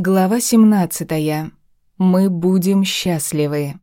Глава 17. Мы будем счастливы.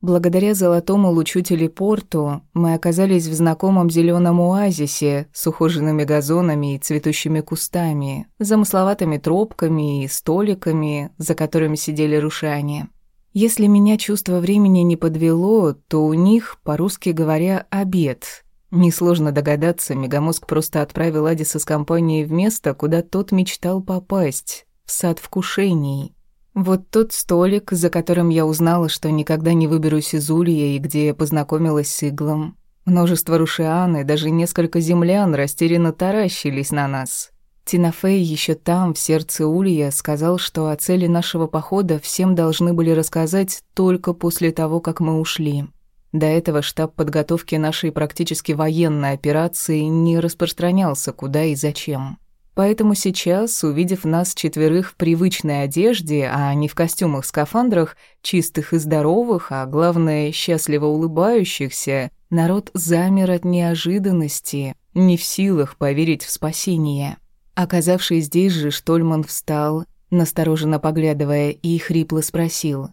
Благодаря золотому лучу телепорту мы оказались в знакомом зеленом оазисе с ухоженными газонами и цветущими кустами, замысловатыми тропками и столиками, за которыми сидели рушане. Если меня чувство времени не подвело, то у них, по-русски говоря, обед. Несложно догадаться, Мегамозг просто отправил Адиса с компанией в место, куда тот мечтал попасть в сад вкушений. Вот тот столик, за которым я узнала, что никогда не выберусь из Улья и где я познакомилась с Иглом. Множество рушиан и даже несколько землян растерянно таращились на нас. Тинафей еще там, в сердце Улья, сказал, что о цели нашего похода всем должны были рассказать только после того, как мы ушли. До этого штаб подготовки нашей практически военной операции не распространялся куда и зачем. Поэтому сейчас, увидев нас четверых в привычной одежде, а не в костюмах-скафандрах, чистых и здоровых, а главное, счастливо улыбающихся, народ замер от неожиданности, не в силах поверить в спасение. Оказавшись здесь же, Штольман встал, настороженно поглядывая, и хрипло спросил.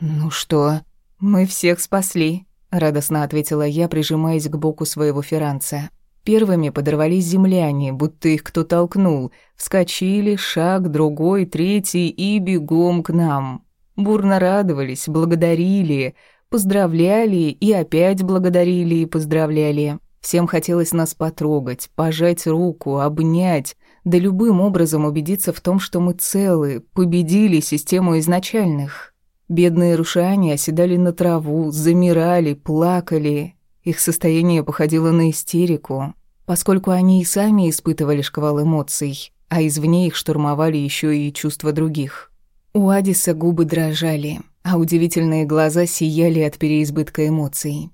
«Ну что?» «Мы всех спасли», — радостно ответила я, прижимаясь к боку своего ферранца. Первыми подорвались земляне, будто их кто толкнул. Вскочили, шаг, другой, третий и бегом к нам. Бурно радовались, благодарили, поздравляли и опять благодарили и поздравляли. Всем хотелось нас потрогать, пожать руку, обнять, да любым образом убедиться в том, что мы целы, победили систему изначальных. Бедные рушане оседали на траву, замирали, плакали, их состояние походило на истерику, поскольку они и сами испытывали шквал эмоций, а извне их штурмовали еще и чувства других. У Адиса губы дрожали, а удивительные глаза сияли от переизбытка эмоций.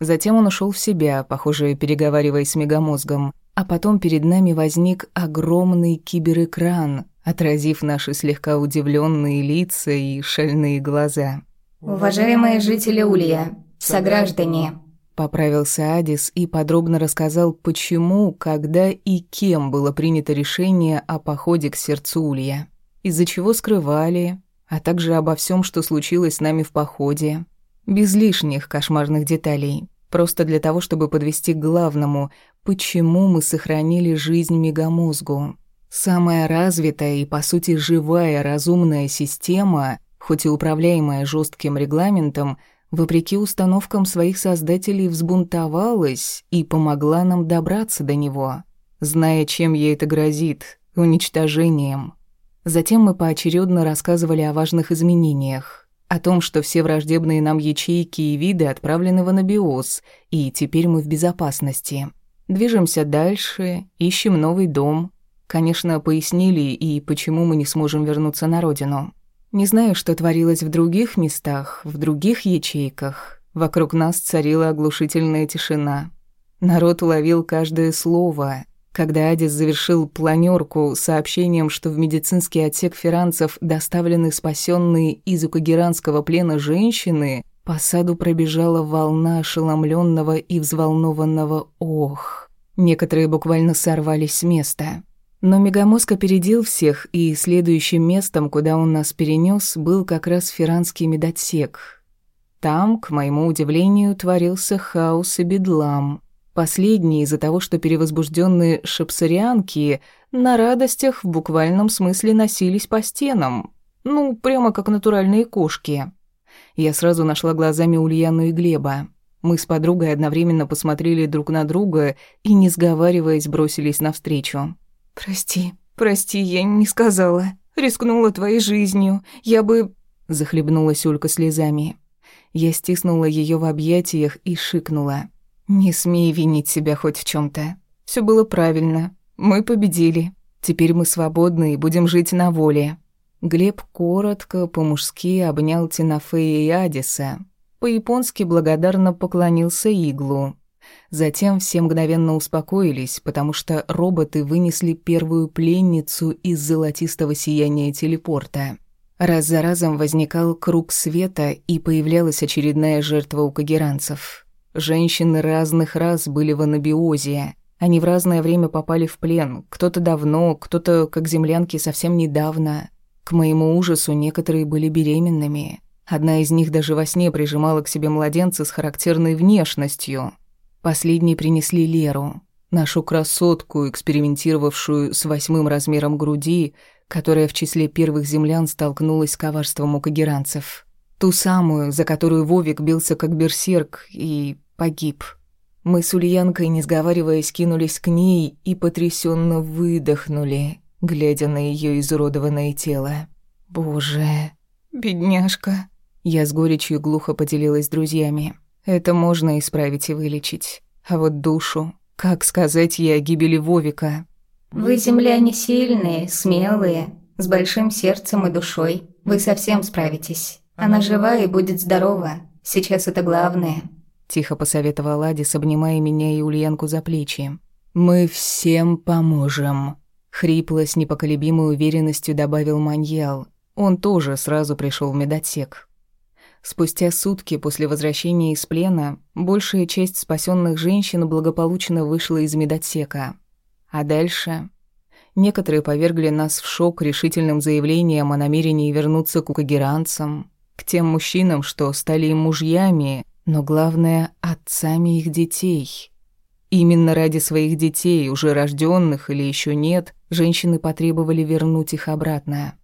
Затем он ушел в себя, похоже, переговариваясь с мегамозгом, а потом перед нами возник огромный киберэкран, отразив наши слегка удивленные лица и шальные глаза. «Уважаемые жители Улья, сограждане, Поправился Адис и подробно рассказал, почему, когда и кем было принято решение о походе к сердцу Улья, из-за чего скрывали, а также обо всем, что случилось с нами в походе, без лишних кошмарных деталей, просто для того, чтобы подвести к главному, почему мы сохранили жизнь мегамозгу. Самая развитая и, по сути, живая разумная система, хоть и управляемая жестким регламентом, вопреки установкам своих создателей, взбунтовалась и помогла нам добраться до него, зная, чем ей это грозит – уничтожением. Затем мы поочередно рассказывали о важных изменениях, о том, что все враждебные нам ячейки и виды отправлены в анабиоз, и теперь мы в безопасности. Движемся дальше, ищем новый дом. Конечно, пояснили и почему мы не сможем вернуться на родину. Не знаю, что творилось в других местах, в других ячейках. Вокруг нас царила оглушительная тишина. Народ уловил каждое слово. Когда Адис завершил планерку сообщением, что в медицинский отсек ферранцев доставлены спасенные из укагеранского плена женщины, по саду пробежала волна ошеломленного и взволнованного «ох». Некоторые буквально сорвались с места. Но Мегамозг опередил всех, и следующим местом, куда он нас перенес, был как раз ферранский медотсек. Там, к моему удивлению, творился хаос и бедлам. Последний из-за того, что перевозбужденные шапсарианки на радостях в буквальном смысле носились по стенам. Ну, прямо как натуральные кошки. Я сразу нашла глазами Ульяну и Глеба. Мы с подругой одновременно посмотрели друг на друга и, не сговариваясь, бросились навстречу. «Прости, прости, я не сказала. Рискнула твоей жизнью. Я бы...» Захлебнулась Улька слезами. Я стиснула ее в объятиях и шикнула. «Не смей винить себя хоть в чем то Все было правильно. Мы победили. Теперь мы свободны и будем жить на воле». Глеб коротко, по-мужски обнял Тинафея и Адиса. По-японски благодарно поклонился Иглу. Затем все мгновенно успокоились, потому что роботы вынесли первую пленницу из золотистого сияния телепорта. Раз за разом возникал круг света, и появлялась очередная жертва у кагеранцев. Женщины разных рас были в анабиозе. Они в разное время попали в плен. Кто-то давно, кто-то, как землянки, совсем недавно. К моему ужасу некоторые были беременными. Одна из них даже во сне прижимала к себе младенца с характерной внешностью. Последней принесли Леру, нашу красотку, экспериментировавшую с восьмым размером груди, которая в числе первых землян столкнулась с коварством у кагеранцев. Ту самую, за которую Вовик бился как берсерк и погиб. Мы с Ульянкой, не сговариваясь, кинулись к ней и потрясенно выдохнули, глядя на ее изуродованное тело. «Боже, бедняжка!» Я с горечью глухо поделилась с друзьями. Это можно исправить и вылечить. А вот душу... Как сказать ей о гибели Вовика? «Вы, земляне, сильные, смелые, с большим сердцем и душой. Вы совсем справитесь. Она жива и будет здорова. Сейчас это главное». Тихо посоветовал Адис, обнимая меня и Ульянку за плечи. «Мы всем поможем», — хрипло с непоколебимой уверенностью добавил Маньял. Он тоже сразу пришел в медотсек. Спустя сутки после возвращения из плена большая часть спасенных женщин благополучно вышла из медотсека. А дальше... Некоторые повергли нас в шок решительным заявлением о намерении вернуться к укагеранцам, к тем мужчинам, что стали им мужьями, но главное — отцами их детей. Именно ради своих детей, уже рожденных или еще нет, женщины потребовали вернуть их обратно.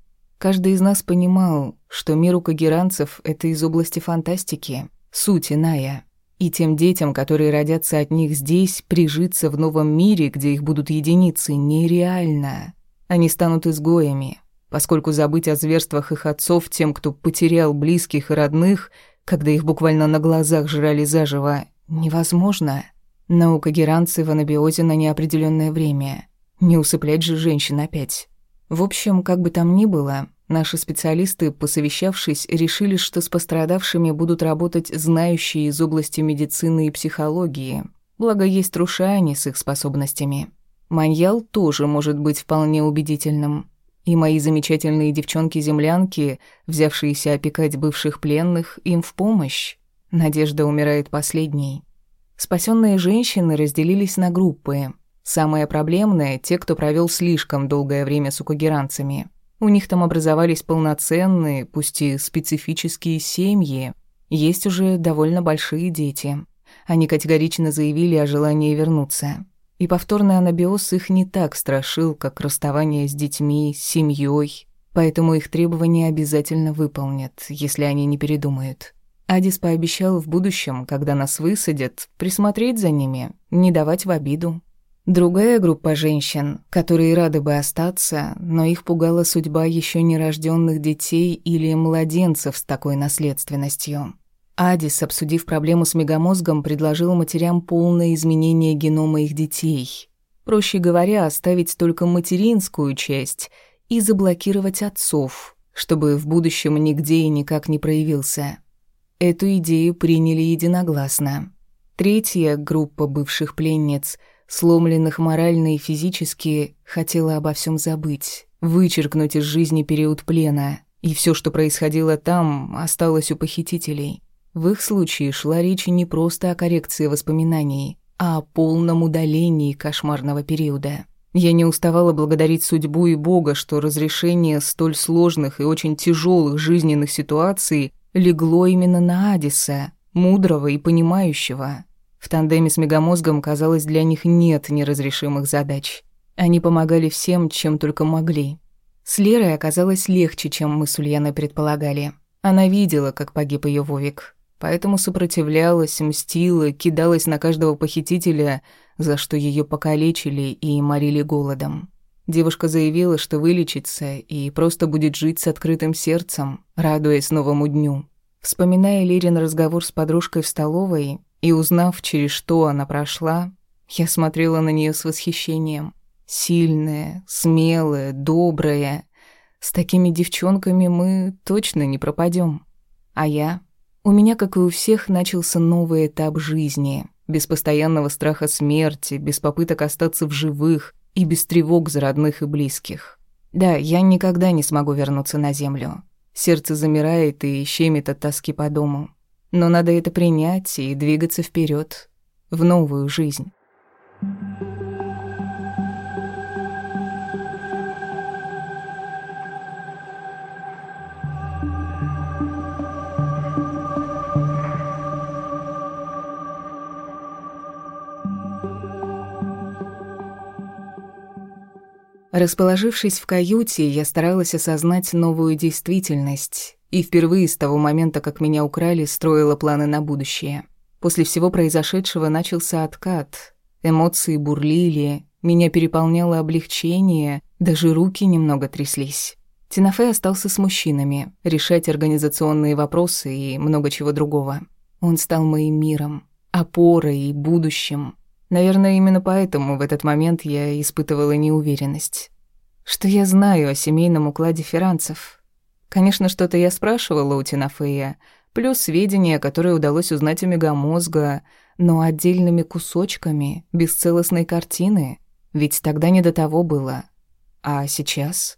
Каждый из нас понимал, что мир у кагеранцев — это из области фантастики, суть иная. И тем детям, которые родятся от них здесь, прижиться в новом мире, где их будут единицы, нереально. Они станут изгоями, поскольку забыть о зверствах их отцов тем, кто потерял близких и родных, когда их буквально на глазах жрали заживо, невозможно. Наука геранцы в анабиозе на неопределенное время. Не усыплять же женщин опять. В общем, как бы там ни было, наши специалисты, посовещавшись, решили, что с пострадавшими будут работать знающие из области медицины и психологии. Благо, есть Рушани с их способностями. Маньял тоже может быть вполне убедительным. И мои замечательные девчонки-землянки, взявшиеся опекать бывших пленных, им в помощь. Надежда умирает последней. Спасенные женщины разделились на группы. Самое проблемное — те, кто провел слишком долгое время с укагеранцами. У них там образовались полноценные, пусть и специфические семьи. Есть уже довольно большие дети. Они категорично заявили о желании вернуться. И повторный анабиоз их не так страшил, как расставание с детьми, с семьей, поэтому их требования обязательно выполнят, если они не передумают. Адис пообещал в будущем, когда нас высадят, присмотреть за ними, не давать в обиду. Другая группа женщин, которые рады бы остаться, но их пугала судьба еще нерожденных детей или младенцев с такой наследственностью. Адис, обсудив проблему с мегамозгом, предложил матерям полное изменение генома их детей. Проще говоря, оставить только материнскую часть и заблокировать отцов, чтобы в будущем нигде и никак не проявился. Эту идею приняли единогласно. Третья группа бывших пленниц – сломленных морально и физически, хотела обо всем забыть, вычеркнуть из жизни период плена, и все, что происходило там, осталось у похитителей. В их случае шла речь не просто о коррекции воспоминаний, а о полном удалении кошмарного периода. Я не уставала благодарить судьбу и Бога, что разрешение столь сложных и очень тяжелых жизненных ситуаций легло именно на Адиса, мудрого и понимающего. В тандеме с мегамозгом, казалось, для них нет неразрешимых задач. Они помогали всем, чем только могли. С Лерой оказалось легче, чем мы с Ульяной предполагали. Она видела, как погиб ее Вовик, поэтому сопротивлялась, мстила, кидалась на каждого похитителя, за что ее покалечили и морили голодом. Девушка заявила, что вылечится и просто будет жить с открытым сердцем, радуясь новому дню. Вспоминая Лерин разговор с подружкой в столовой, и узнав, через что она прошла, я смотрела на нее с восхищением. Сильная, смелая, добрая. С такими девчонками мы точно не пропадем. А я? У меня, как и у всех, начался новый этап жизни. Без постоянного страха смерти, без попыток остаться в живых и без тревог за родных и близких. Да, я никогда не смогу вернуться на землю. Сердце замирает и щемит от тоски по дому. Но надо это принять и двигаться вперед в новую жизнь. Расположившись в каюте, я старалась осознать новую действительность и впервые с того момента, как меня украли, строила планы на будущее. После всего произошедшего начался откат. Эмоции бурлили, меня переполняло облегчение, даже руки немного тряслись. Тинафе остался с мужчинами, решать организационные вопросы и много чего другого. Он стал моим миром, опорой и будущим. Наверное, именно поэтому в этот момент я испытывала неуверенность. Что я знаю о семейном укладе ферранцев? Конечно, что-то я спрашивала у Тинафея, плюс сведения, которые удалось узнать у мегамозга, но отдельными кусочками, без целостной картины. Ведь тогда не до того было. А сейчас?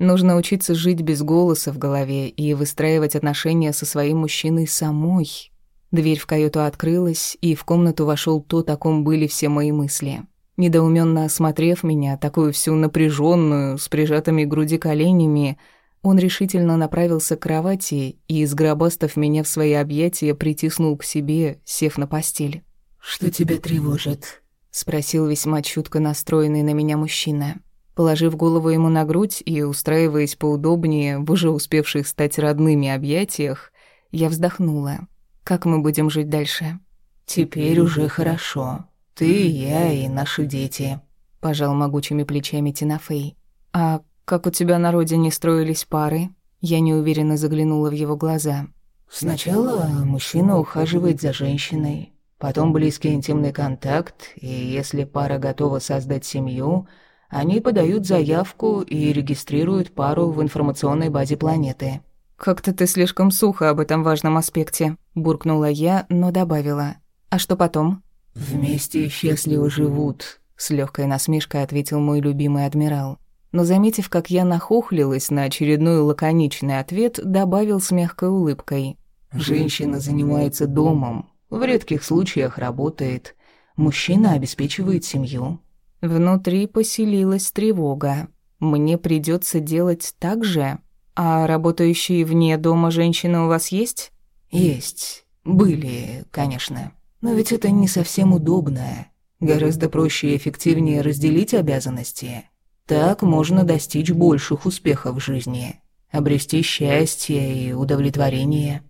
Нужно учиться жить без голоса в голове и выстраивать отношения со своим мужчиной самой. Дверь в каюту открылась, и в комнату вошел то, о ком были все мои мысли. Недоуменно осмотрев меня, такую всю напряженную, с прижатыми груди коленями, он решительно направился к кровати и, сгробастав меня в свои объятия, притиснул к себе, сев на постель. «Что тебя тревожит?» — спросил весьма чутко настроенный на меня мужчина. Положив голову ему на грудь и устраиваясь поудобнее в уже успевших стать родными объятиях, я вздохнула. Как мы будем жить дальше? Теперь уже хорошо. Ты, я и наши дети. Пожал могучими плечами Тинафей. А как у тебя на родине строились пары? Я неуверенно заглянула в его глаза. Сначала мужчина ухаживает за женщиной, потом близкий интимный контакт, и если пара готова создать семью, они подают заявку и регистрируют пару в информационной базе планеты. «Как-то ты слишком сухо об этом важном аспекте», – буркнула я, но добавила. «А что потом?» «Вместе счастливо живут», – с легкой насмешкой ответил мой любимый адмирал. Но, заметив, как я нахохлилась на очередной лаконичный ответ, добавил с мягкой улыбкой. «Женщина занимается домом, в редких случаях работает. Мужчина обеспечивает семью». Внутри поселилась тревога. «Мне придется делать так же?» «А работающие вне дома женщины у вас есть?» «Есть. Были, конечно. Но ведь это не совсем удобно. Гораздо проще и эффективнее разделить обязанности. Так можно достичь больших успехов в жизни, обрести счастье и удовлетворение».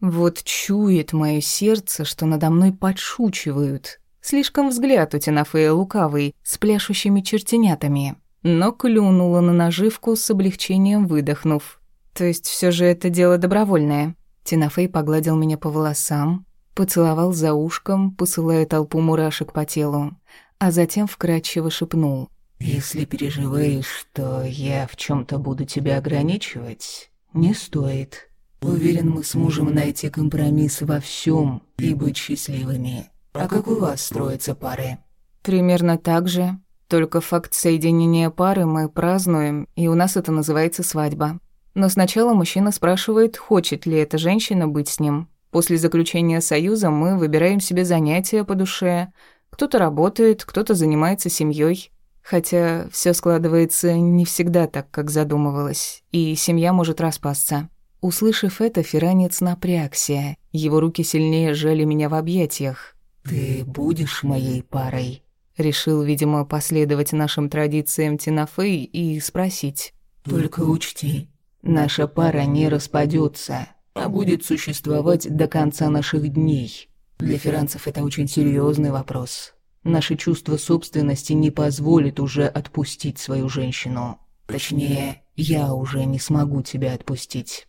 Вот чует мое сердце, что надо мной подшучивают. Слишком взгляд у Тинафея лукавый, с пляшущими чертенятами но клюнула на наживку с облегчением выдохнув. То есть все же это дело добровольное. Тинафей погладил меня по волосам, поцеловал за ушком, посылая толпу мурашек по телу, а затем вкрадчиво шепнул. «Если переживаешь, что я в чем то буду тебя ограничивать, не стоит. Уверен, мы сможем найти компромисс во всем и быть счастливыми. А как у вас строятся пары?» «Примерно так же. Только факт соединения пары мы празднуем, и у нас это называется свадьба. Но сначала мужчина спрашивает, хочет ли эта женщина быть с ним. После заключения союза мы выбираем себе занятия по душе. Кто-то работает, кто-то занимается семьей. Хотя все складывается не всегда так, как задумывалось, и семья может распасться. Услышав это, Феранец напрягся. Его руки сильнее сжали меня в объятиях. «Ты будешь моей парой?» Решил, видимо, последовать нашим традициям Тинафей и спросить. «Только учти, наша пара не распадется, а будет существовать до конца наших дней. Для ферранцев это очень серьезный вопрос. Наше чувство собственности не позволит уже отпустить свою женщину. Точнее, я уже не смогу тебя отпустить».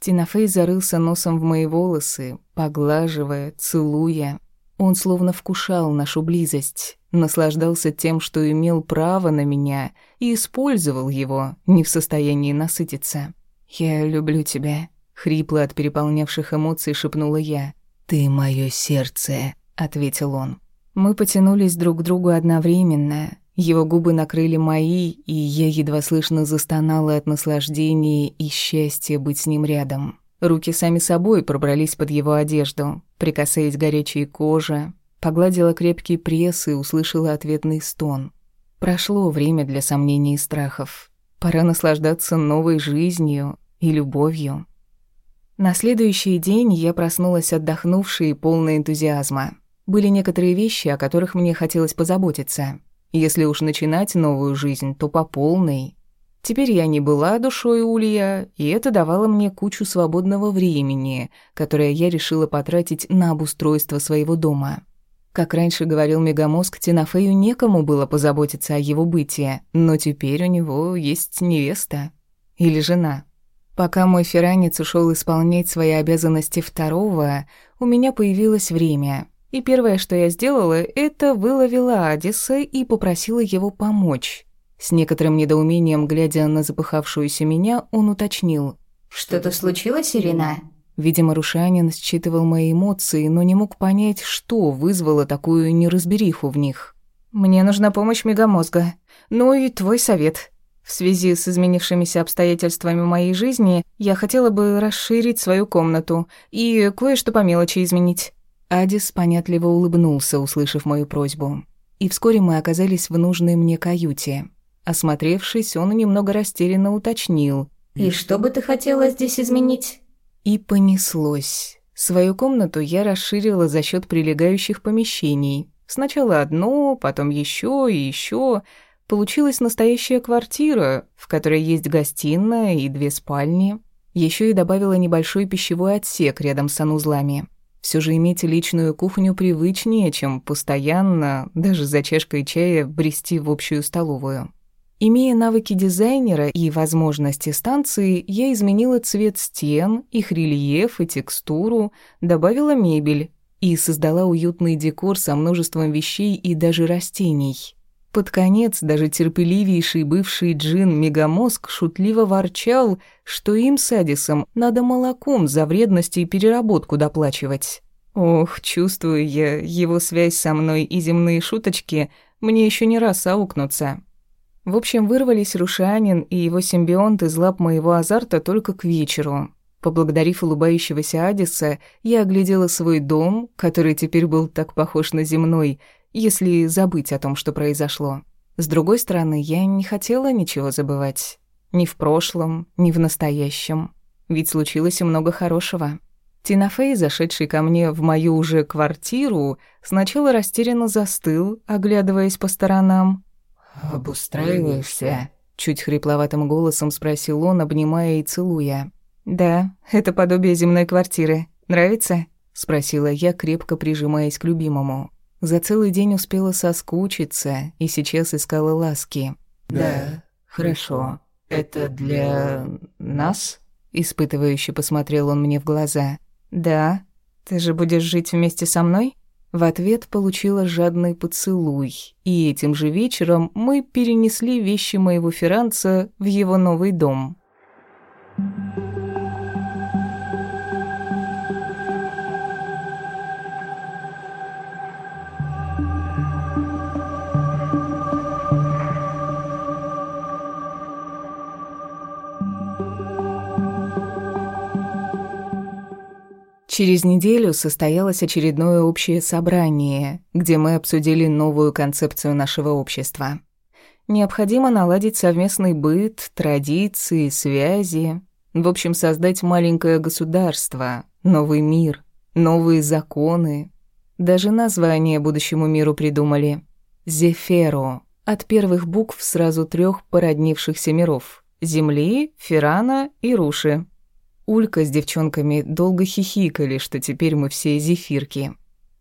Тинафей зарылся носом в мои волосы, поглаживая, целуя. Он словно вкушал нашу близость, наслаждался тем, что имел право на меня, и использовал его, не в состоянии насытиться. «Я люблю тебя», — хрипло от переполнявших эмоций шепнула я. «Ты моё сердце», — ответил он. Мы потянулись друг к другу одновременно. Его губы накрыли мои, и я едва слышно застонала от наслаждения и счастья быть с ним рядом. Руки сами собой пробрались под его одежду, прикасаясь к горячей коже, Погладила крепкий пресс и услышала ответный стон. Прошло время для сомнений и страхов. Пора наслаждаться новой жизнью и любовью. На следующий день я проснулась отдохнувшей и полной энтузиазма. Были некоторые вещи, о которых мне хотелось позаботиться. Если уж начинать новую жизнь, то по полной. Теперь я не была душой Улья, и это давало мне кучу свободного времени, которое я решила потратить на обустройство своего дома. Как раньше говорил Мегамозг, Тинафею некому было позаботиться о его бытии, но теперь у него есть невеста. Или жена. Пока мой феранец ушел исполнять свои обязанности второго, у меня появилось время. И первое, что я сделала, это выловила Адиса и попросила его помочь. С некоторым недоумением, глядя на запыхавшуюся меня, он уточнил. «Что-то случилось, Ирина?» Видимо, Рушанин считывал мои эмоции, но не мог понять, что вызвало такую неразбериху в них. «Мне нужна помощь мегамозга. Ну и твой совет. В связи с изменившимися обстоятельствами моей жизни я хотела бы расширить свою комнату и кое-что по мелочи изменить». Адис понятливо улыбнулся, услышав мою просьбу. И вскоре мы оказались в нужной мне каюте. Осмотревшись, он немного растерянно уточнил. «И что бы ты хотела здесь изменить?» И понеслось. Свою комнату я расширила за счет прилегающих помещений. Сначала одно, потом еще и еще. Получилась настоящая квартира, в которой есть гостиная и две спальни. Еще и добавила небольшой пищевой отсек рядом с санузлами. Все же иметь личную кухню привычнее, чем постоянно, даже за чашкой чая, брести в общую столовую. Имея навыки дизайнера и возможности станции, я изменила цвет стен, их рельеф и текстуру, добавила мебель и создала уютный декор со множеством вещей и даже растений. Под конец даже терпеливейший бывший джин Мегамозг шутливо ворчал, что им с Адисом надо молоком за вредности и переработку доплачивать. Ох, чувствую я, его связь со мной и земные шуточки мне еще не раз аукнутся. В общем, вырвались Рушанин и его симбионт из лап моего азарта только к вечеру. Поблагодарив улыбающегося Адиса, я оглядела свой дом, который теперь был так похож на земной, если забыть о том, что произошло. С другой стороны, я не хотела ничего забывать. Ни в прошлом, ни в настоящем. Ведь случилось и много хорошего. Тинафей, зашедший ко мне в мою уже квартиру, сначала растерянно застыл, оглядываясь по сторонам, «Обустраиваешься?» Чуть хрипловатым голосом спросил он, обнимая и целуя. «Да, это подобие земной квартиры. Нравится?» Спросила я, крепко прижимаясь к любимому. За целый день успела соскучиться и сейчас искала ласки. «Да, хорошо. Это для... нас?» Испытывающе посмотрел он мне в глаза. «Да. Ты же будешь жить вместе со мной?» В ответ получила жадный поцелуй, и этим же вечером мы перенесли вещи моего Ферранца в его новый дом. Через неделю состоялось очередное общее собрание, где мы обсудили новую концепцию нашего общества. Необходимо наладить совместный быт, традиции, связи, в общем, создать маленькое государство, новый мир, новые законы. Даже название будущему миру придумали. Зеферо, от первых букв сразу трех породнившихся миров – Земли, Ферана и Руши. Улька с девчонками долго хихикали, что теперь мы все зефирки.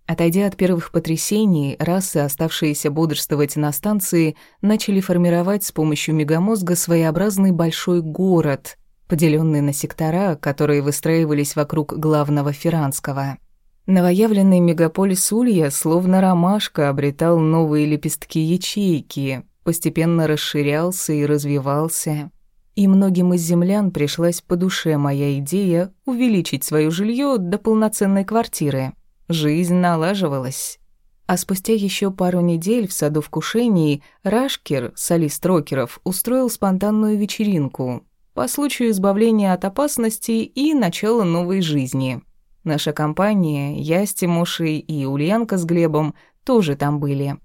Отойдя от первых потрясений, расы, оставшиеся бодрствовать на станции, начали формировать с помощью мегамозга своеобразный большой город, поделенный на сектора, которые выстраивались вокруг главного Ферранского. Новоявленный мегаполис Улья, словно ромашка, обретал новые лепестки ячейки, постепенно расширялся и развивался. И многим из землян пришлась по душе моя идея увеличить свое жилье до полноценной квартиры. Жизнь налаживалась. А спустя еще пару недель в саду вкушений Рашкер, солист рокеров, устроил спонтанную вечеринку по случаю избавления от опасности и начала новой жизни. Наша компания, я с Тимошей и Ульянка с Глебом тоже там были.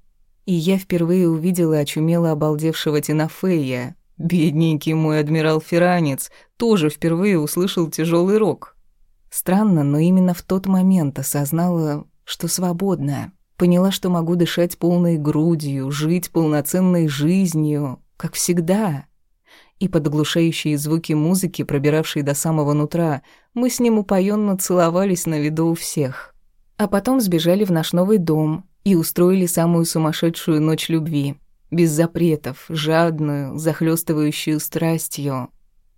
И я впервые увидела очумело обалдевшего Тинафея, Бедненький мой адмирал Феранец тоже впервые услышал тяжелый рок. Странно, но именно в тот момент осознала, что свободна. Поняла, что могу дышать полной грудью, жить полноценной жизнью, как всегда. И под оглушающие звуки музыки, пробиравшие до самого нутра, мы с ним упоенно целовались на виду у всех. А потом сбежали в наш новый дом и устроили самую сумасшедшую ночь любви. Без запретов, жадную, захлестывающую страстью.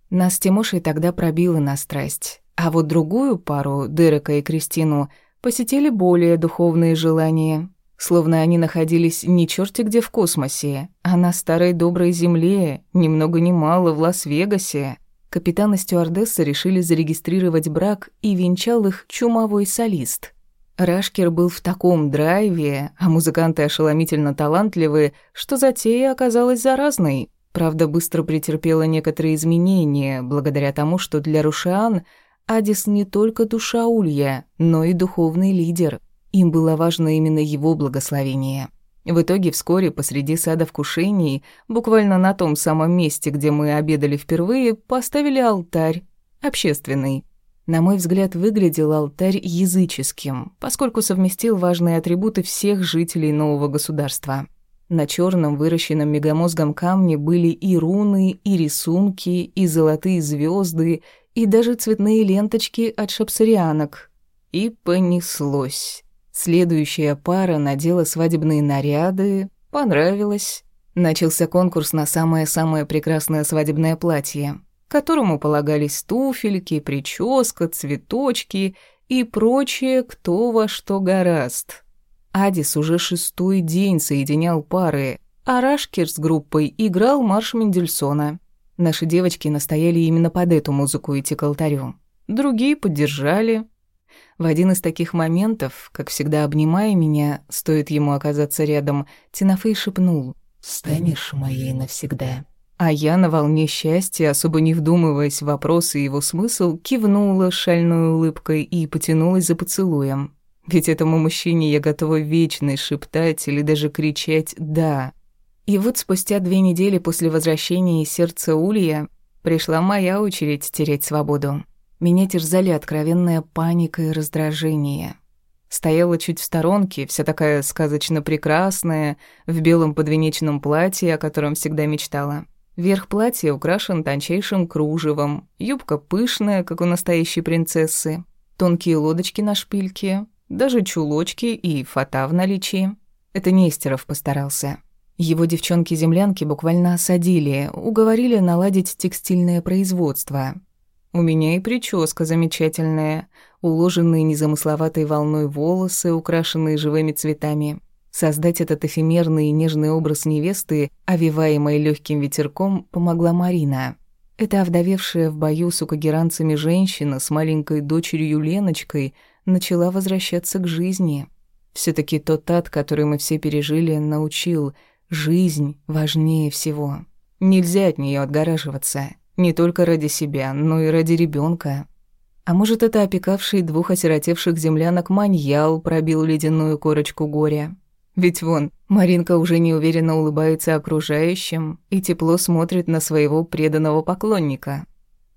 Нас с Тимошей тогда пробило на страсть. А вот другую пару, Дерека и Кристину, посетили более духовные желания. Словно они находились не черти где в космосе, а на старой доброй земле, ни много ни мало в Лас-Вегасе. Капитан и стюардесса решили зарегистрировать брак, и венчал их чумовой солист. Рашкер был в таком драйве, а музыканты ошеломительно талантливые, что затея оказалась заразной. Правда, быстро претерпела некоторые изменения, благодаря тому, что для Рушиан Адис не только душа Улья, но и духовный лидер. Им было важно именно его благословение. В итоге вскоре посреди сада вкушений, буквально на том самом месте, где мы обедали впервые, поставили алтарь, общественный. На мой взгляд, выглядел алтарь языческим, поскольку совместил важные атрибуты всех жителей нового государства. На черном выращенном мегамозгом камне были и руны, и рисунки, и золотые звезды, и даже цветные ленточки от шапсарианок. И понеслось. Следующая пара надела свадебные наряды, понравилось. Начался конкурс на самое-самое прекрасное свадебное платье, которому полагались туфельки, прическа, цветочки и прочее кто во что гораст. Адис уже шестой день соединял пары, а Рашкер с группой играл марш Мендельсона. Наши девочки настояли именно под эту музыку идти к алтарю. Другие поддержали. В один из таких моментов, как всегда обнимая меня, стоит ему оказаться рядом, Тинафей шепнул «Станешь моей навсегда». А я на волне счастья, особо не вдумываясь в вопрос и его смысл, кивнула шальной улыбкой и потянулась за поцелуем. Ведь этому мужчине я готова вечно шептать или даже кричать «да». И вот спустя две недели после возвращения из сердца Улья пришла моя очередь терять свободу. Меня терзали откровенная паника и раздражение. Стояла чуть в сторонке, вся такая сказочно прекрасная, в белом подвенечном платье, о котором всегда мечтала. Верх платья украшен тончайшим кружевом, юбка пышная, как у настоящей принцессы, тонкие лодочки на шпильке, даже чулочки и фата в наличии. Это Нестеров постарался. Его девчонки-землянки буквально осадили, уговорили наладить текстильное производство. У меня и прическа замечательная, уложенные незамысловатой волной волосы, украшенные живыми цветами. Создать этот эфемерный и нежный образ невесты, овиваемой легким ветерком, помогла Марина. Эта овдовевшая в бою с укагеранцами женщина с маленькой дочерью Леночкой начала возвращаться к жизни. все таки тот ад, который мы все пережили, научил – Жизнь важнее всего. Нельзя от нее отгораживаться. Не только ради себя, но и ради ребенка. А может, это опекавший двух осиротевших землянок маньял пробил ледяную корочку горя. Ведь вон, Маринка уже неуверенно улыбается окружающим и тепло смотрит на своего преданного поклонника.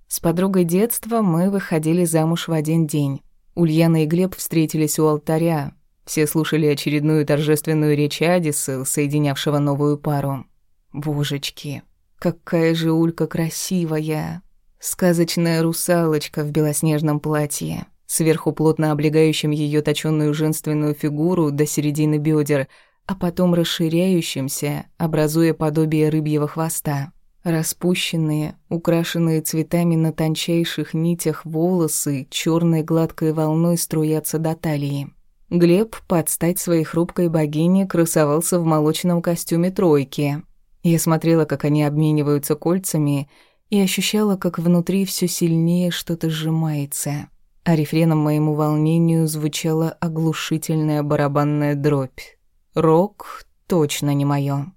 С подругой детства мы выходили замуж в один день. Ульяна и Глеб встретились у алтаря, все слушали очередную торжественную речь Адиса, соединявшего новую пару. Божечки, какая же Улька красивая! Сказочная русалочка в белоснежном платье, сверху плотно облегающим ее точенную женственную фигуру до середины бедер, а потом расширяющимся, образуя подобие рыбьего хвоста. Распущенные, украшенные цветами на тончайших нитях волосы черной гладкой волной струятся до талии. Глеб, под стать своей хрупкой богине, красовался в молочном костюме тройки. Я смотрела, как они обмениваются кольцами, и ощущала, как внутри все сильнее что-то сжимается. А рефреном моему волнению звучала оглушительная барабанная дробь. Рок точно не моё.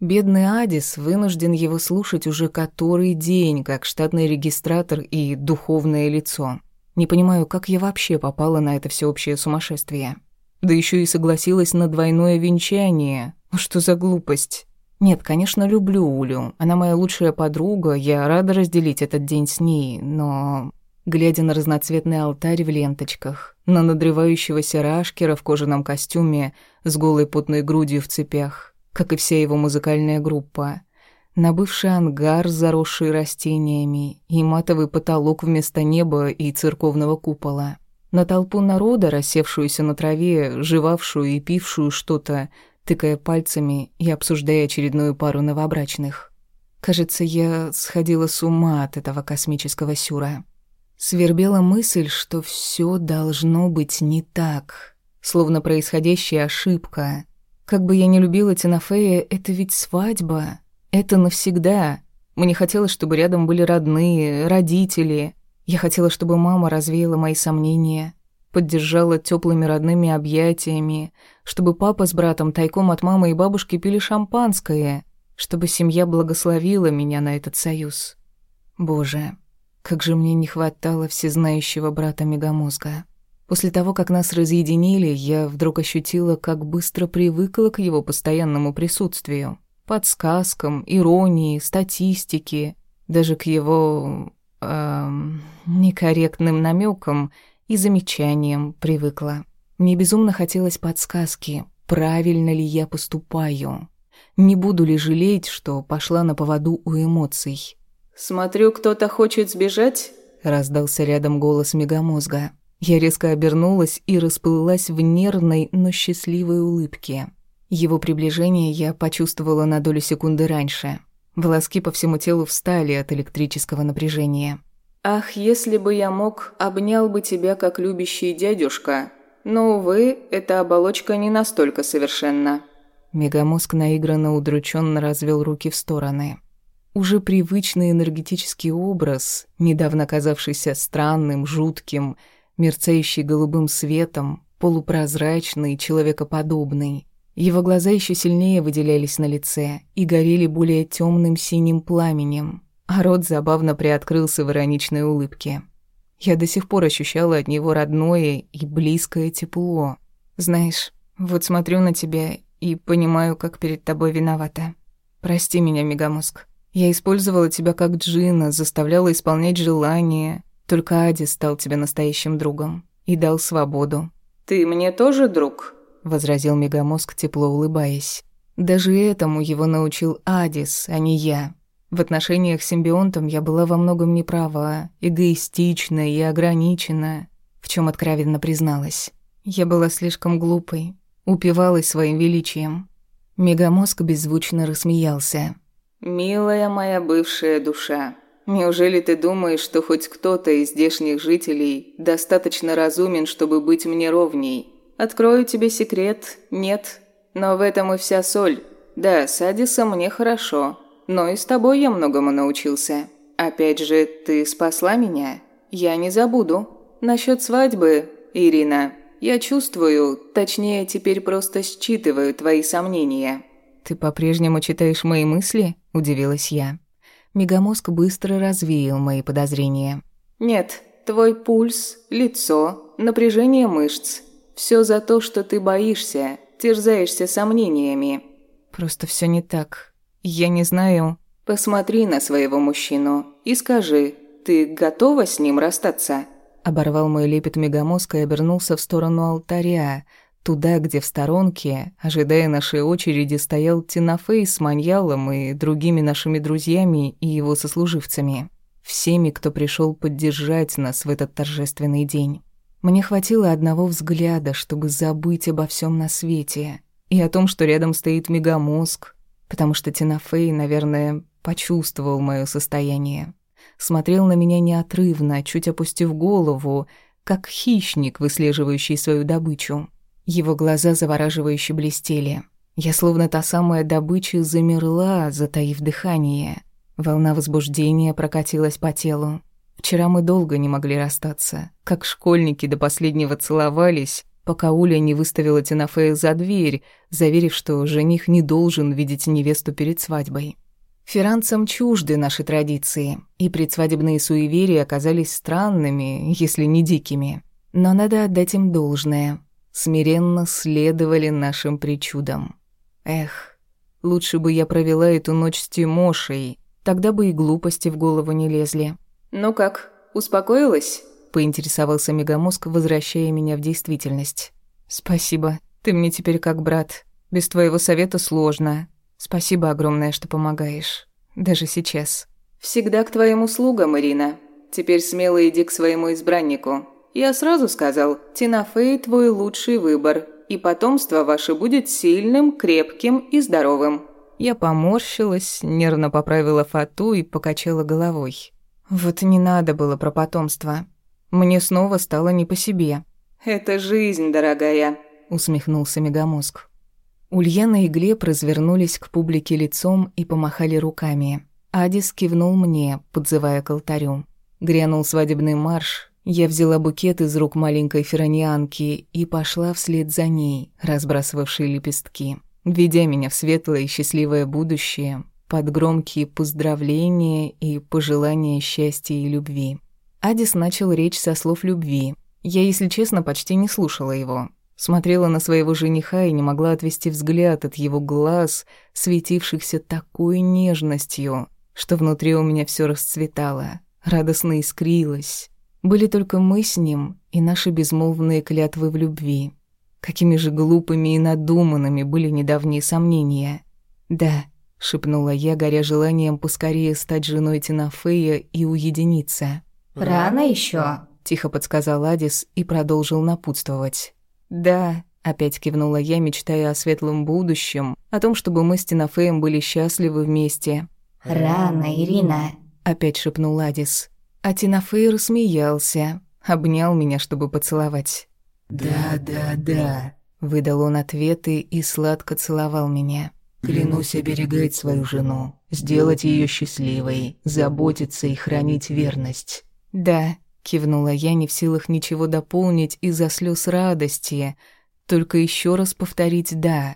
Бедный Адис вынужден его слушать уже который день, как штатный регистратор и духовное лицо. Не понимаю, как я вообще попала на это всеобщее сумасшествие. Да еще и согласилась на двойное венчание. Ну что за глупость? Нет, конечно, люблю Улю. Она моя лучшая подруга, я рада разделить этот день с ней, но... глядя на разноцветный алтарь в ленточках, на надрывающегося Рашкера в кожаном костюме с голой потной грудью в цепях, как и вся его музыкальная группа, на бывший ангар, заросший растениями, и матовый потолок вместо неба и церковного купола, на толпу народа, рассевшуюся на траве, жевавшую и пившую что-то, тыкая пальцами и обсуждая очередную пару новобрачных. Кажется, я сходила с ума от этого космического сюра. Свербела мысль, что все должно быть не так, словно происходящая ошибка. Как бы я ни любила Тинафея, это ведь свадьба. Это навсегда. Мне хотелось, чтобы рядом были родные, родители. Я хотела, чтобы мама развеяла мои сомнения, поддержала теплыми родными объятиями, чтобы папа с братом тайком от мамы и бабушки пили шампанское, чтобы семья благословила меня на этот союз. Боже, как же мне не хватало всезнающего брата Мегамозга. После того, как нас разъединили, я вдруг ощутила, как быстро привыкла к его постоянному присутствию. Подсказкам, иронии, статистике, даже к его... Эм, некорректным намекам и замечаниям привыкла. Мне безумно хотелось подсказки, правильно ли я поступаю. Не буду ли жалеть, что пошла на поводу у эмоций. «Смотрю, кто-то хочет сбежать?» – раздался рядом голос мегамозга. Я резко обернулась и расплылась в нервной, но счастливой улыбке. Его приближение я почувствовала на долю секунды раньше. Волоски по всему телу встали от электрического напряжения. «Ах, если бы я мог, обнял бы тебя, как любящий дядюшка. Но, увы, эта оболочка не настолько совершенна». Мегамозг наигранно удрученно развел руки в стороны. Уже привычный энергетический образ, недавно казавшийся странным, жутким, мерцающий голубым светом, полупрозрачный, человекоподобный. Его глаза еще сильнее выделялись на лице и горели более темным синим пламенем, а рот забавно приоткрылся в ироничной улыбке. Я до сих пор ощущала от него родное и близкое тепло. Знаешь, вот смотрю на тебя и понимаю, как перед тобой виновата. Прости меня, Мегамозг. Я использовала тебя как джина, заставляла исполнять желания. Только Ади стал тебе настоящим другом и дал свободу. «Ты мне тоже друг?» — возразил Мегамозг, тепло улыбаясь. Даже этому его научил Адис, а не я. В отношениях с симбионтом я была во многом неправа, эгоистична и ограничена, в чем откровенно призналась. Я была слишком глупой, упивалась своим величием. Мегамозг беззвучно рассмеялся. «Милая моя бывшая душа, неужели ты думаешь, что хоть кто-то из здешних жителей достаточно разумен, чтобы быть мне ровней? Открою тебе секрет, нет. Но в этом и вся соль. Да, с Адисом мне хорошо, но и с тобой я многому научился. Опять же, ты спасла меня. Я не забуду. Насчет свадьбы, Ирина, я чувствую, точнее, теперь просто считываю твои сомнения». «Ты по-прежнему читаешь мои мысли?» – удивилась я. Мегамозг быстро развеял мои подозрения. «Нет, твой пульс, лицо, напряжение мышц. Все за то, что ты боишься, терзаешься сомнениями». «Просто все не так. Я не знаю...» «Посмотри на своего мужчину и скажи, ты готова с ним расстаться?» Оборвал мой лепет мегамозг и обернулся в сторону алтаря, Туда, где в сторонке, ожидая нашей очереди, стоял Тинафей с Маньялом и другими нашими друзьями и его сослуживцами. Всеми, кто пришел поддержать нас в этот торжественный день. Мне хватило одного взгляда, чтобы забыть обо всем на свете. И о том, что рядом стоит мегамозг, потому что Тинафей, наверное, почувствовал мое состояние. Смотрел на меня неотрывно, чуть опустив голову, как хищник, выслеживающий свою добычу. Его глаза завораживающе блестели. Я, словно та самая добыча, замерла, затаив дыхание. Волна возбуждения прокатилась по телу. Вчера мы долго не могли расстаться. Как школьники до последнего целовались, пока Уля не выставила Тинафея за дверь, заверив, что жених не должен видеть невесту перед свадьбой. Ферранцам чужды наши традиции, и предсвадебные суеверия оказались странными, если не дикими. Но надо отдать им должное смиренно следовали нашим причудам. Эх, лучше бы я провела эту ночь с Тимошей, тогда бы и глупости в голову не лезли. «Ну как, Успокоилась?» — поинтересовался мегамозг, возвращая меня в действительность. «Спасибо. Ты мне теперь как брат. Без твоего совета сложно. Спасибо огромное, что помогаешь. Даже сейчас». «Всегда к твоим услугам, Ирина. Теперь смело иди к своему избраннику. Я сразу сказал, Тинафей твой лучший выбор, и потомство ваше будет сильным, крепким и здоровым». Я поморщилась, нервно поправила фату и покачала головой. Вот не надо было про потомство. Мне снова стало не по себе. «Это жизнь, дорогая», — усмехнулся Мегамозг. Ульяна и Глеб развернулись к публике лицом и помахали руками. Адис кивнул мне, подзывая к алтарю. Грянул свадебный марш. Я взяла букет из рук маленькой феронианки и пошла вслед за ней, разбрасывавшей лепестки, ведя меня в светлое и счастливое будущее, под громкие поздравления и пожелания счастья и любви. Адис начал речь со слов любви. Я, если честно, почти не слушала его. Смотрела на своего жениха и не могла отвести взгляд от его глаз, светившихся такой нежностью, что внутри у меня все расцветало, радостно искрилось. Были только мы с ним и наши безмолвные клятвы в любви. Какими же глупыми и надуманными были недавние сомнения. Да, — шепнула я, горя желанием поскорее стать женой Тинафея и уединиться. «Рано еще, тихо подсказал Адис и продолжил напутствовать. «Да», — опять кивнула я, мечтая о светлом будущем, о том, чтобы мы с Тинафеем были счастливы вместе. «Рано, Ирина», — опять шепнул Адис. А Тинафей рассмеялся, обнял меня, чтобы поцеловать. «Да, да, да», — выдал он ответы и сладко целовал меня. Клянусь оберегать свою жену, сделать ее счастливой, заботиться и хранить верность. Да, кивнула я, не в силах ничего дополнить из-за слез радости, только еще раз повторить «да».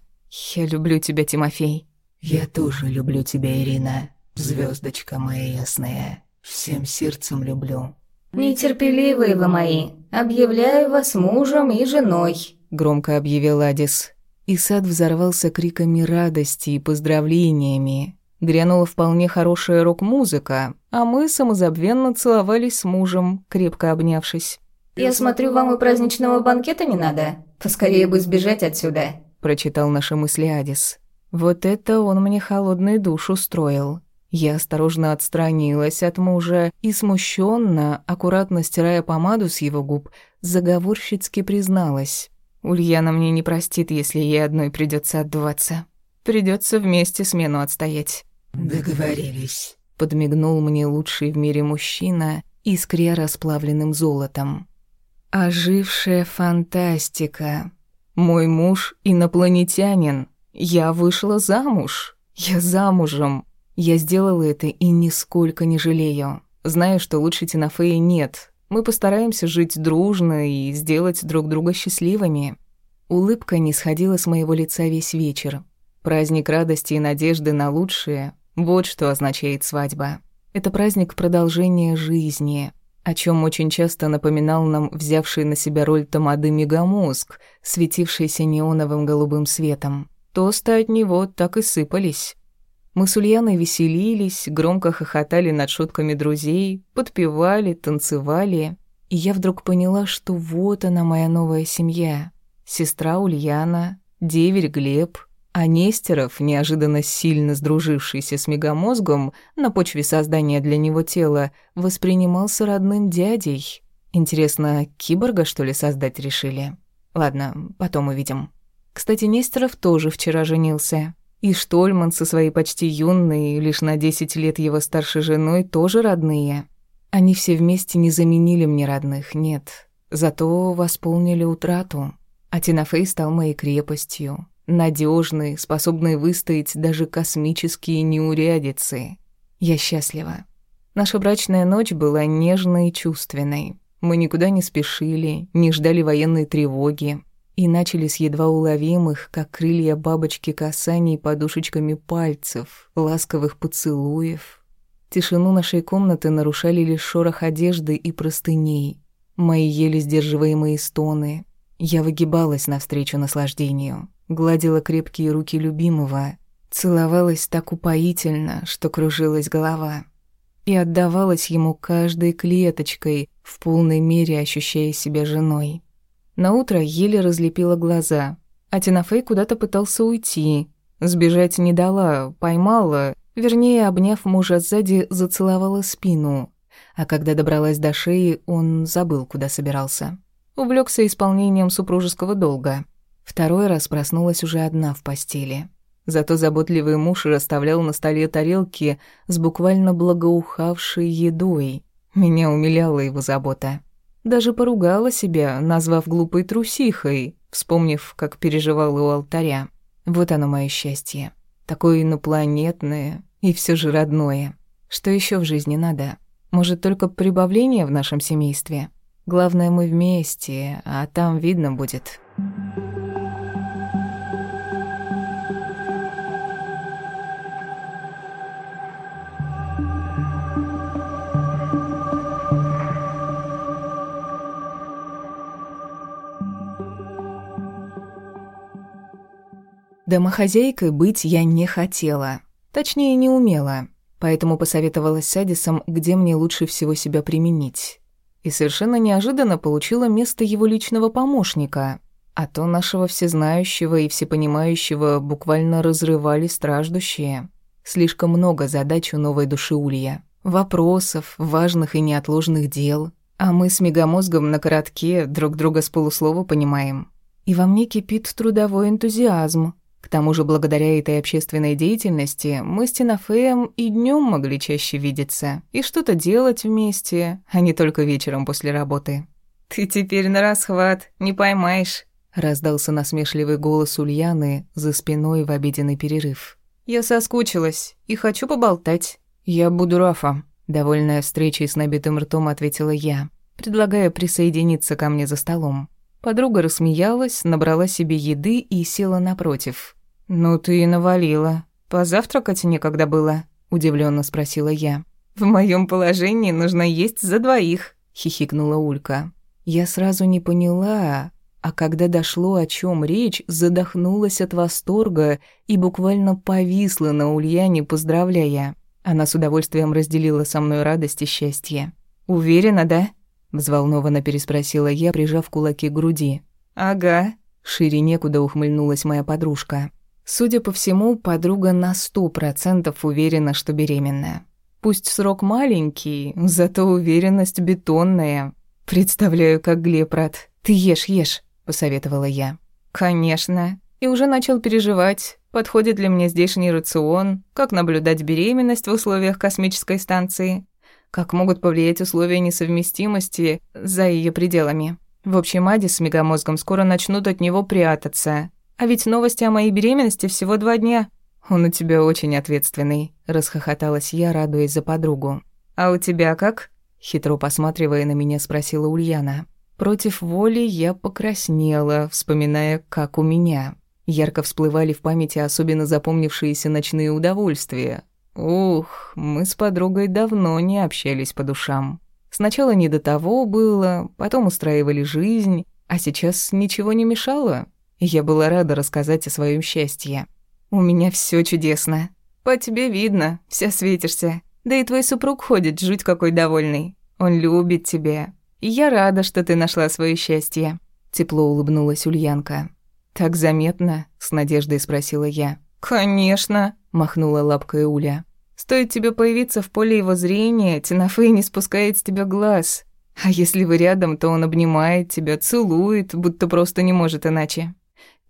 Я люблю тебя, Тимофей. Я тоже люблю тебя, Ирина, звездочка моя ясная. Всем сердцем люблю. Нетерпеливые вы мои, объявляю вас мужем и женой, громко объявил Адис и сад взорвался криками радости и поздравлениями. Грянула вполне хорошая рок-музыка, а мы самозабвенно целовались с мужем, крепко обнявшись. «Я смотрю, вам и праздничного банкета не надо. Поскорее бы сбежать отсюда», — прочитал наши мысли Адис. «Вот это он мне холодный душ устроил». Я осторожно отстранилась от мужа и, смущенно, аккуратно стирая помаду с его губ, заговорщицки призналась. Ульяна мне не простит, если ей одной придется отдуваться. Придется вместе смену отстоять. Договорились. Подмигнул мне лучший в мире мужчина, искря расплавленным золотом. Ожившая фантастика. Мой муж инопланетянин. Я вышла замуж. Я замужем. Я сделала это и нисколько не жалею. Знаю, что лучше Тинафея нет, мы постараемся жить дружно и сделать друг друга счастливыми. Улыбка не сходила с моего лица весь вечер. Праздник радости и надежды на лучшее — вот что означает свадьба. Это праздник продолжения жизни, о чем очень часто напоминал нам взявший на себя роль тамады мегамозг, светившийся неоновым голубым светом. Тосты от него так и сыпались. Мы с Ульяной веселились, громко хохотали над шутками друзей, подпевали, танцевали. И я вдруг поняла, что вот она моя новая семья. Сестра Ульяна, деверь Глеб, а Нестеров, неожиданно сильно сдружившийся с мегамозгом на почве создания для него тела, воспринимался родным дядей. Интересно, киборга, что ли, создать решили? Ладно, потом увидим. Кстати, Нестеров тоже вчера женился. И Штольман со своей почти юной, лишь на десять лет его старшей женой, тоже родные. Они все вместе не заменили мне родных, нет. Зато восполнили утрату. А Тинафей стал моей крепостью. надежной, способной выстоять даже космические неурядицы. Я счастлива. Наша брачная ночь была нежной и чувственной. Мы никуда не спешили, не ждали военной тревоги и начали с едва уловимых, как крылья бабочки касаний подушечками пальцев, ласковых поцелуев. Тишину нашей комнаты нарушали лишь шорох одежды и простыней, мои еле сдерживаемые стоны. Я выгибалась навстречу наслаждению, гладила крепкие руки любимого, целовалась так упоительно, что кружилась голова. и отдавалась ему каждой клеточкой, в полной мере ощущая себя женой. На утро еле разлепила глаза, а Тинафей куда-то пытался уйти. Сбежать не дала, поймала, вернее, обняв мужа сзади, зацеловала спину. А когда добралась до шеи, он забыл, куда собирался. Увлекся исполнением супружеского долга. Второй раз проснулась уже одна в постели. Зато заботливый муж расставлял на столе тарелки с буквально благоухавшей едой. Меня умиляла его забота. Даже поругала себя, назвав глупой трусихой, вспомнив, как переживала у алтаря. Вот оно мое счастье. Такое инопланетное и все же родное. Что еще в жизни надо? Может, только прибавление в нашем семействе? Главное, мы вместе, а там видно будет. Домохозяйкой быть я не хотела. Точнее, не умела. Поэтому посоветовалась с Адисом, где мне лучше всего себя применить. И совершенно неожиданно получила место его личного помощника. А то нашего всезнающего и всепонимающего буквально разрывали страждущие. Слишком много задач у новой души Улья. Вопросов, важных и неотложных дел. А мы с мегамозгом на коротке друг друга с полуслова понимаем. И во мне кипит трудовой энтузиазм, к тому же, благодаря этой общественной деятельности, мы с Тинафеем и днем могли чаще видеться и что-то делать вместе, а не только вечером после работы. «Ты теперь на расхват, не поймаешь», — раздался насмешливый голос Ульяны за спиной в обеденный перерыв. «Я соскучилась и хочу поболтать». «Я буду Рафа», — довольная встречей с набитым ртом ответила я, предлагая присоединиться ко мне за столом. Подруга рассмеялась, набрала себе еды и села напротив. «Ну ты и навалила. Позавтракать некогда было?» – удивленно спросила я. «В моем положении нужно есть за двоих», – хихикнула Улька. Я сразу не поняла, а когда дошло, о чем речь, задохнулась от восторга и буквально повисла на Ульяне, поздравляя. Она с удовольствием разделила со мной радость и счастье. «Уверена, да?» Взволнованно переспросила я, прижав кулаки к груди. «Ага», — шире некуда ухмыльнулась моя подружка. Судя по всему, подруга на сто процентов уверена, что беременная. Пусть срок маленький, зато уверенность бетонная. Представляю, как Глеб рад. «Ты ешь, ешь», — посоветовала я. «Конечно». И уже начал переживать, подходит ли мне здешний рацион, как наблюдать беременность в условиях космической станции как могут повлиять условия несовместимости за ее пределами. В общем, Ади с мегамозгом скоро начнут от него прятаться. А ведь новости о моей беременности всего два дня. Он у тебя очень ответственный, расхохоталась я, радуясь за подругу. А у тебя как? хитро посматривая на меня, спросила Ульяна. Против воли я покраснела, вспоминая, как у меня. Ярко всплывали в памяти особенно запомнившиеся ночные удовольствия, Ух, мы с подругой давно не общались по душам. Сначала не до того было, потом устраивали жизнь, а сейчас ничего не мешало. Я была рада рассказать о своем счастье. У меня все чудесно. По тебе видно, вся светишься. Да и твой супруг ходит жуть какой довольный. Он любит тебя. И я рада, что ты нашла свое счастье. Тепло улыбнулась Ульянка. Так заметно? с надеждой спросила я. «Конечно», — махнула лапкой Уля. «Стоит тебе появиться в поле его зрения, Тинафей не спускает с тебя глаз. А если вы рядом, то он обнимает тебя, целует, будто просто не может иначе.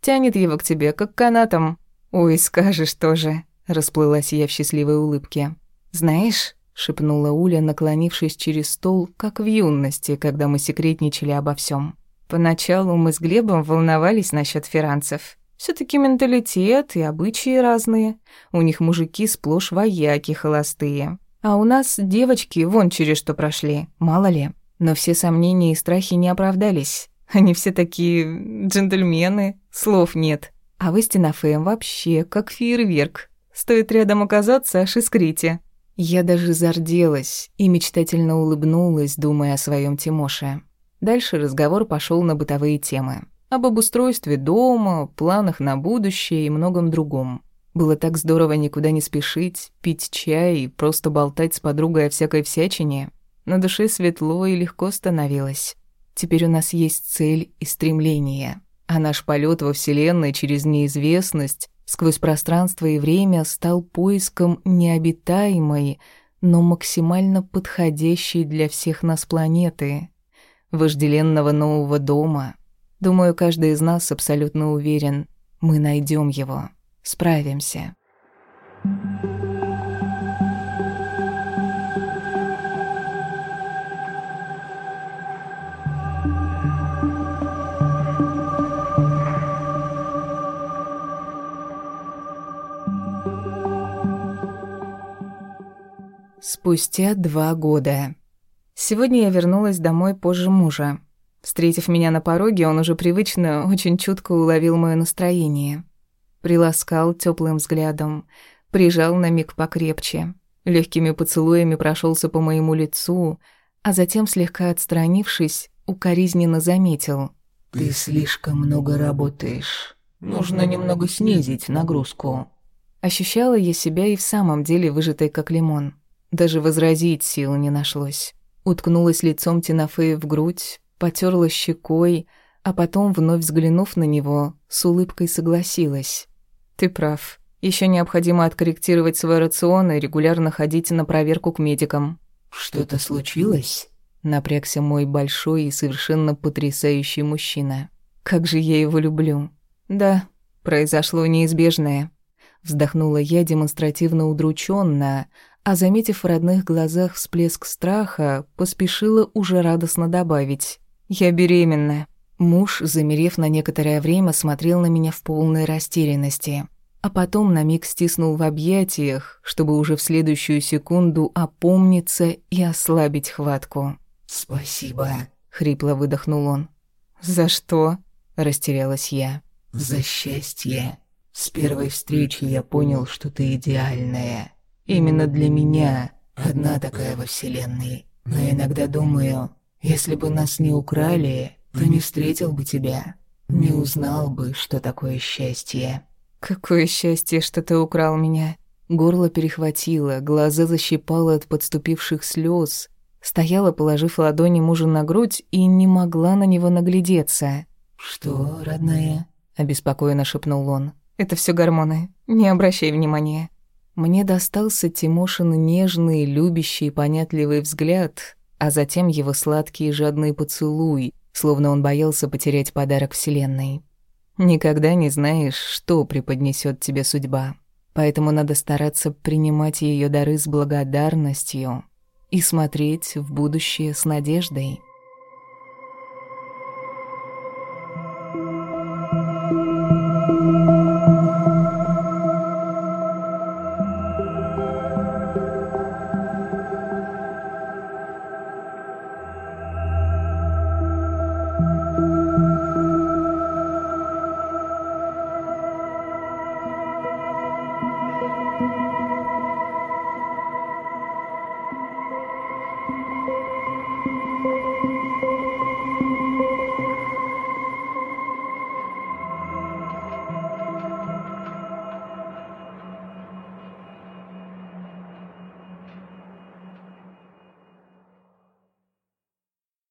Тянет его к тебе, как канатом. Ой, скажешь тоже», — расплылась я в счастливой улыбке. «Знаешь», — шепнула Уля, наклонившись через стол, как в юности, когда мы секретничали обо всем. Поначалу мы с Глебом волновались насчет ферранцев все таки менталитет и обычаи разные. У них мужики сплошь вояки холостые. А у нас девочки вон через что прошли, мало ли. Но все сомнения и страхи не оправдались. Они все такие джентльмены, слов нет. А вы с Тинафеем вообще как фейерверк. Стоит рядом оказаться, аж искрите. Я даже зарделась и мечтательно улыбнулась, думая о своем Тимоше. Дальше разговор пошел на бытовые темы об обустройстве дома, планах на будущее и многом другом. Было так здорово никуда не спешить, пить чай и просто болтать с подругой о всякой всячине. На душе светло и легко становилось. Теперь у нас есть цель и стремление. А наш полет во Вселенной через неизвестность, сквозь пространство и время, стал поиском необитаемой, но максимально подходящей для всех нас планеты, вожделенного нового дома. Думаю, каждый из нас абсолютно уверен, мы найдем его. Справимся. Спустя два года. Сегодня я вернулась домой позже мужа. Встретив меня на пороге, он уже привычно, очень чутко уловил мое настроение приласкал теплым взглядом, прижал на миг покрепче, легкими поцелуями прошелся по моему лицу, а затем, слегка отстранившись, укоризненно заметил. «Ты слишком много работаешь. Нужно немного снизить нагрузку». Ощущала я себя и в самом деле выжатой как лимон. Даже возразить сил не нашлось. Уткнулась лицом Тинафея в грудь, потерла щекой, а потом, вновь взглянув на него, с улыбкой согласилась. Ты прав. Еще необходимо откорректировать свой рацион и регулярно ходить на проверку к медикам. Что-то случилось? Напрягся мой большой и совершенно потрясающий мужчина. Как же я его люблю. Да, произошло неизбежное. Вздохнула я демонстративно удрученно, а заметив в родных глазах всплеск страха, поспешила уже радостно добавить: "Я беременна". Муж, замерев на некоторое время, смотрел на меня в полной растерянности, а потом на миг стиснул в объятиях, чтобы уже в следующую секунду опомниться и ослабить хватку. «Спасибо», — хрипло выдохнул он. «За что?» — растерялась я. «За счастье. С первой встречи я понял, что ты идеальная. Именно для меня, одна такая во Вселенной. Но иногда думаю, если бы нас не украли, то не встретил бы тебя, не узнал бы, что такое счастье». «Какое счастье, что ты украл меня!» Горло перехватило, глаза защипало от подступивших слез. Стояла, положив ладони мужу на грудь, и не могла на него наглядеться. «Что, родная?» — обеспокоенно шепнул он. «Это все гормоны. Не обращай внимания». Мне достался Тимошин нежный, любящий и понятливый взгляд, а затем его сладкий и жадный поцелуй, словно он боялся потерять подарок Вселенной. Никогда не знаешь, что преподнесет тебе судьба, поэтому надо стараться принимать ее дары с благодарностью и смотреть в будущее с надеждой.